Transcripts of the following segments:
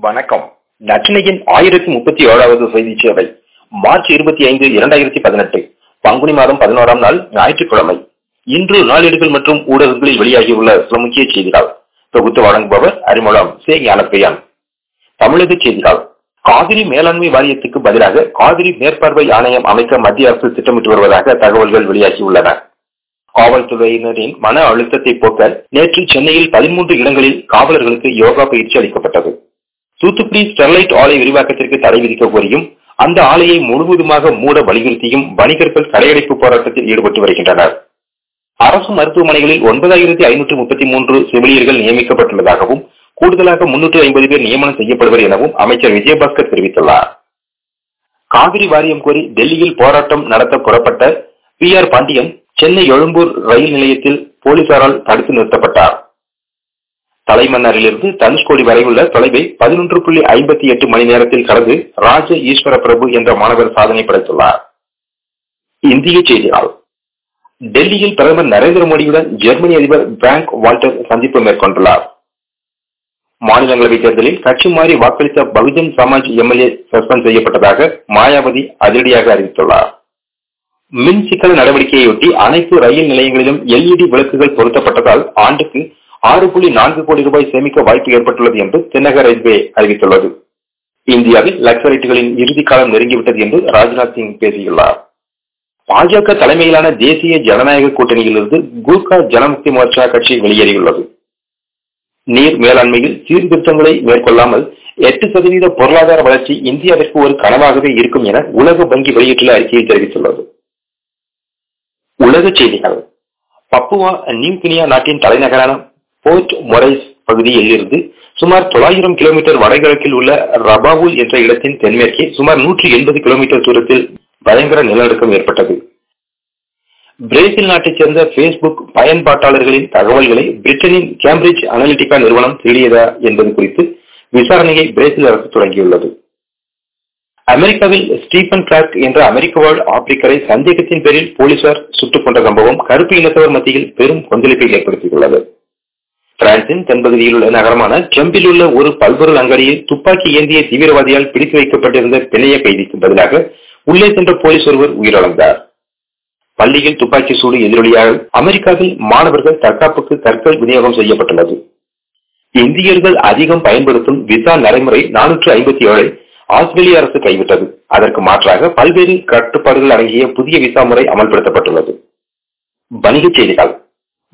வணக்கம். நற்றினையின் ஆயிரத்தி முப்பத்தி ஏழாவது செய்தி சேவை மார்ச் இருபத்தி ஐந்து இரண்டாயிரத்தி பதினெட்டு பங்குனி மாதம் பதினோராம் நாள் ஞாயிற்றுக்கிழமை. இன்று நாளேடுகள் மற்றும் ஊடகங்களில் வெளியாகியுள்ள சில முக்கிய செய்திகள். தொகுத்து வழங்குபவர் அறிமுகம் சே. ஞானப்பிரியான். தமிழக செய்திகள். காவிரி மேலாண்மை வாரியத்துக்கு பதிலாக காவிரி மேற்பார்வை ஆணையம் அமைக்க மத்திய அரசு திட்டமிட்டு வருவதாக தகவல்கள் வெளியாகியுள்ளன. காவல்துறையினரின் மன அழுத்தத்தை போக்க நேற்று சென்னையில் பதிமூன்று இடங்களில் காவலர்களுக்கு யோகா பயிற்சி அளிக்கப்பட்டது. தூத்துக்குடி ஸ்டெர்லைட் ஆலை விரிவாக்கத்திற்கு தடை விதிக்க கோரியும் அந்த ஆலையை முழுவதுமாக மூட வலியுறுத்தியும் வணிகர்கள் கடையடைப்பு போராட்டத்தில் ஈடுபட்டு வருகின்றனர். அரசு மருத்துவமனைகளில் ஒன்பதாயிரத்தி ஐநூற்று முப்பத்தி மூன்று செவிலியர்கள் நியமிக்கப்பட்டுள்ளதாகவும் கூடுதலாக முன்னூற்று ஐம்பது பேர் நியமனம் செய்யப்படுவர் எனவும் அமைச்சர் விஜயபாஸ்கர் தெரிவித்துள்ளார். காவிரி வாரியம் கோரி டெல்லியில் போராட்டம் நடத்த புறப்பட்ட பி ஆர் பாண்டியன் சென்னை எழும்பூர் ரயில் நிலையத்தில் போலீசாரால் தடுத்து நிறுத்தப்பட்டார். தலைமன்னாரிலிருந்து தனுஷ்கோடி வரை உள்ள தொலைவை பதினொன்று புள்ளி ஐம்பத்தி எட்டு மணி நேரத்தில் கடந்து ராஜ ஈஸ்வர பிரபு என்ற மாணவர் சாதனை படைத்துள்ளார். இந்திய செய்தியால் டெல்லியில் பிரதமர் நரேந்திர மோடியுடன் ஜெர்மனி அதிபர் பிராங்க் வால்டர் சந்திப்பு மேற்கொண்டுள்ளார். மாநிலங்களவை தேர்தலில் கட்சி மாறி வாக்களித்த பகுஜன் சமாஜ் எம்எல்ஏ சஸ்பெண்ட் செய்யப்பட்டதாக மாயாவதி அதிரடியாக அறிவித்துள்ளார். மின் சிக்கல நடவடிக்கையொட்டி அனைத்து ரயில் நிலையங்களிலும் எல்இடி விளக்குகள் பொருத்தப்பட்டதால் ஆண்டுக்கு ஆறு புள்ளி நான்கு கோடி ரூபாய் சேமிக்க வாய்ப்பு ஏற்பட்டுள்ளது என்று தென்னக ரயில்வே அறிவித்துள்ளது. இந்தியாவில் லக்ஸரைட்டுகளின் இறுதி காலம் நெருங்கிவிட்டது என்று ராஜ்நாத் சிங் பேசியுள்ளார். பாஜக தலைமையிலான தேசிய ஜனநாயக கூட்டணியிலிருந்து கூர்கா ஜனமுக்தி மோர்ச்சா கட்சி வெளியேறியுள்ளது. நீர் மேலாண்மையில் சீர்திருத்தங்களை மேற்கொள்ளாமல் எட்டு சதவீத பொருளாதார வளர்ச்சி இந்தியாவிற்கு ஒரு கனவாகவே இருக்கும் என உலக வங்கி வெளியிட்டுள்ள அறிக்கையை தெரிவித்துள்ளது. உலக செய்திகள். பப்புவா நியூ கினியா நாட்டின் தலைநகரான போர்ட் மொரைஸ் பகுதியில் இருந்து சுமார் தொள்ளாயிரம் கிலோமீட்டர் வடகிழக்கில் உள்ள ரபாவுல் என்ற இடத்தின் தென்மேற்கே சுமார் நூற்றி எண்பது கிலோமீட்டர் தூரத்தில் பயங்கர நிலநடுக்கம் ஏற்பட்டது. பிரேசில் நாட்டைச் சேர்ந்த பேஸ்புக் பயன்பாட்டாளர்களின் தகவல்களை பிரிட்டனின் கேம்பிரிட்ஜ் அனலிட்டிகா நிறுவனம் திருடியதா என்பது குறித்து விசாரணையை பிரேசில் அரசு தொடங்கியுள்ளது. அமெரிக்காவில் ஸ்டீபன் கிளார்க் என்ற அமெரிக்க வாழ் ஆப்பிரிக்கரை சந்தேகத்தின் பேரில் போலீசார் சுட்டுக் கொண்ட சம்பவம் கருப்பு இனத்தவர் மத்தியில் பெரும் கொந்தளிப்பை ஏற்படுத்தியுள்ளது. பிரான்சின் தென்பகுதியில் உள்ள நகரமான ஜம்பில் உள்ள ஒரு பல்பொருள் அங்கடியில் துப்பாக்கி ஏந்திய தீவிரவாதியால் பிடித்து வைக்கப்பட்டிருந்த பிணைய கைதிக்கு பதிலாக உள்ளே சென்ற போலீஸ் ஒருவர் உயிரிழந்தார். பள்ளியில் துப்பாக்கி சூடு எதிரொலியாக அமெரிக்காவில் மாணவர்கள் தற்காப்புக்கு கற்கள் விநியோகம் செய்யப்பட்டுள்ளது. இந்தியர்கள் அதிகம் பயன்படுத்தும் விசா நடைமுறை நானூற்று ஐம்பத்தி ஏழை ஆஸ்திரேலிய அரசு கைவிட்டது. அதற்கு மாற்றாக பல்வேறு கட்டுப்பாடுகள் அடங்கிய புதிய விசா முறை அமல்படுத்தப்பட்டுள்ளது. வணிகச் செய்திகள்.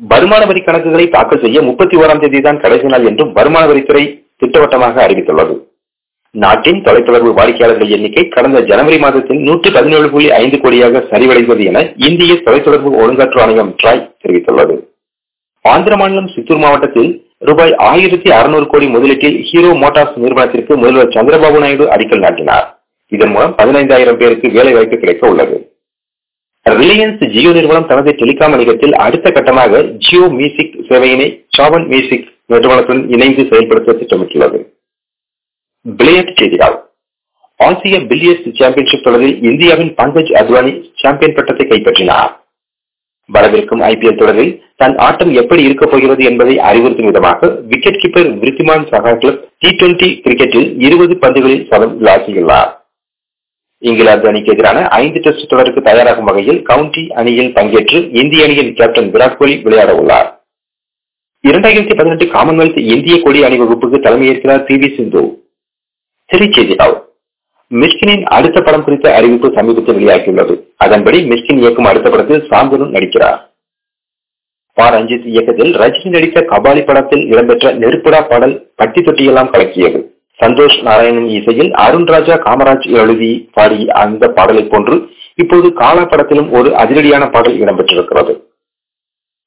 வருமான வரி கணக்குகளை தாக்கல் செய்ய முப்பத்தி ஓராம் தேதி தான் கடைசி நாள் என்றும் வருமான வரித்துறை திட்டவட்டமாக அறிவித்துள்ளது. நாட்டின் தொலைத்தொடர்பு வாடிக்கையாளர்கள் எண்ணிக்கை கடந்த ஜனவரி மாதத்தில் நூற்று பதினேழு புள்ளி ஐந்து கோடியாக சரிவடைந்தது என இந்திய தொலைத்தொடர்பு ஒழுங்காற்று ஆணையம் ட்ராய் தெரிவித்துள்ளது. ஆந்திர மாநிலம் சித்தூர் மாவட்டத்தில் ரூபாய் ஆயிரத்தி அறுநூறு கோடி முதலீட்டில் ஹீரோ மோட்டார்ஸ் நிறுவனத்திற்கு முதல்வர் சந்திரபாபு நாயுடு அடிக்கல் நாட்டினார். இதன் மூலம் பதினைந்தாயிரம் பேருக்கு வேலை வாய்ப்பு கிடைக்க உள்ளது ரிலையன்ஸ் ஜியோ நிறுவனம் தனது டெலிகாம் வணிகத்தில் அடுத்த கட்டமாக ஜியோ மியூசிக் சேவையினை சாவன் மியூசிக் நிறுவனத்துடன் இணைந்து செயல்படுத்த திட்டமிட்டுள்ளது. விளையாட்டுச் செய்திகள் ஆசிய பில்லியர்ஸ் சாம்பியன்ஷிப் தொடரில் இந்தியாவின் பங்கஜ் அத்வானி சாம்பியன் பட்டத்தை கைப்பற்றினார். வரவிருக்கும் ஐபிஎல் தொடரில் தன் ஆட்டம் எப்படி இருக்கப் போகிறது என்பதை அறிவுறுத்தும் விதமாக விக்கெட் கீப்பர் விருத்திமான் சஹா கிளப் டி டுவெண்டி கிரிக்கெட்டில் இருபது பந்துகளில் சதம் விளாசியுள்ளார் இங்கிலாந்து அணிக்கு எதிரான ஐந்து டெஸ்ட் தொடருக்கு தயாராகும் வகையில் கவுண்டி அணியில் பங்கேற்று இந்திய அணியின் கேப்டன் விராட் கோலி விளையாட உள்ளார். இரண்டாயிரத்தி பதினெட்டு காமன்வெல்த் இந்திய கொடி அணிவகுப்புக்கு தலைமையேற்கிறார் பி வி சிந்து. திரைச்செய்திகள் மிஷ்கினின் அடுத்த படம் குறித்த அறிவிப்பு சமீபத்தில் வெளியாகியுள்ளது. அதன்படி மிஷ்கின் இயக்கும் அடுத்த படத்தில் சாந்தனு நடிக்கிறார். பா ரஞ்சித் இயக்கத்தில் ரஜினி நடித்த கபாலி படத்தில் இடம்பெற்ற நெருப்புடா பாடல் பட்டி தொட்டியெல்லாம் கலக்கியது. சந்தோஷ் நாராயணன் இசையில் அருண்ராஜா காமராஜ் எழுதி பாடி அந்த பாடலை போன்று இப்போது காலா படத்திலும் ஒரு அதிரடியான பாடல் இடம்பெற்றிருக்கிறது.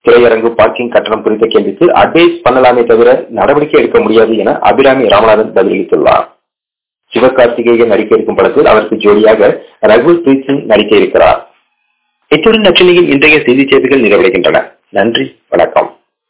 திரையரங்கு பார்க்கிங் கட்டணம் குறித்த கேள்விக்கு அட்வைஸ் பண்ணலாமே தவிர நடவடிக்கை எடுக்க முடியாது என அபிராமி ராமநாதன் பதிலளித்துள்ளார். சிவகார்த்திகேயன் நடிக்க இருக்கும் படத்தில் அவருக்கு ஜோடியாக ரகுல் பிரீத் சிங் நடிக்க இருக்கிறார். இத்துடன் நச்சினையில் இன்றைய செய்தி சேவைகள் நிறைவடைகின்றன. நன்றி வணக்கம்.